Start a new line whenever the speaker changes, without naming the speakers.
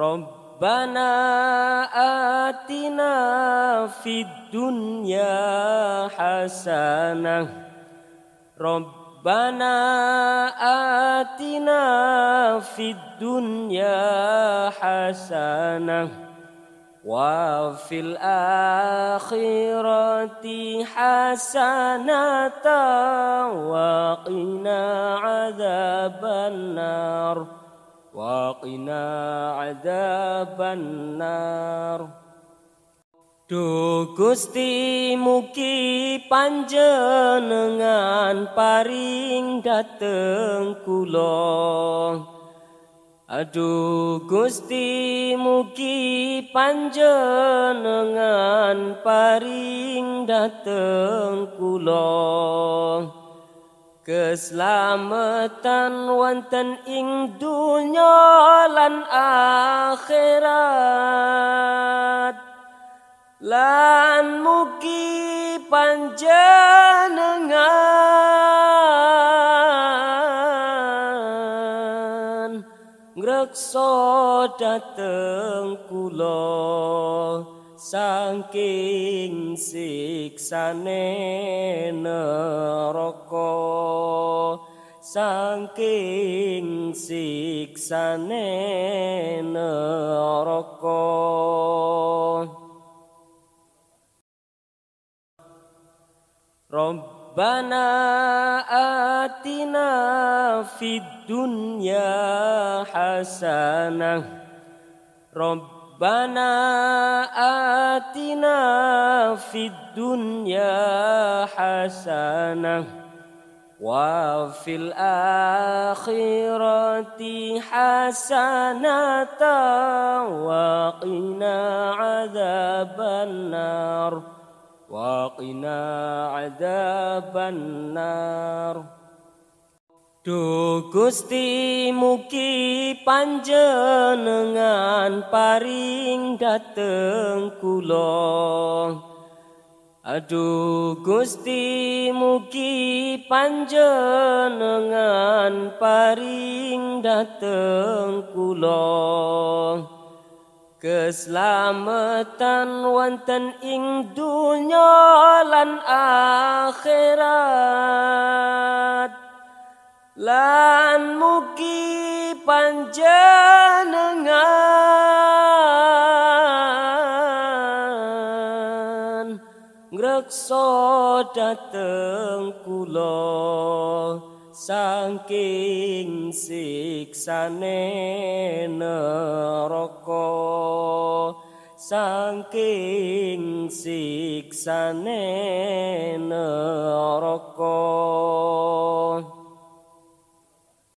ربنا آتنا في الدنيا حسنة. ربنا آتنا في الدنيا حسنة وفي الآخرة حسنة وقنا عذاب النار. وقنا عذاب النار Duh Gusti mugi panjenengan paring dateng kula Aduh Gusti mugi panjenengan paring dateng kula Keselamatan wonten ing dunya lan akhirat. Lan mugi panjenengan ngrekso dateng kula saking siksane neraka saking siksane neraka. Rabbana atina fid dunya hasanah. Rabbana atina fid dunya hasanah. وفي الآخرة حسنة وقنا عذاب النار وقنا عذاب النار Duh Gusti mugi panjenengan paring dateng kula Aduh Gusti mugi panjenengan paring dateng kula. Keselamatan wonten ing dunya lan akhirat. Lan mugi panjenengan ngrekso dateng kula saking siksane neraka. Saking siksane neraka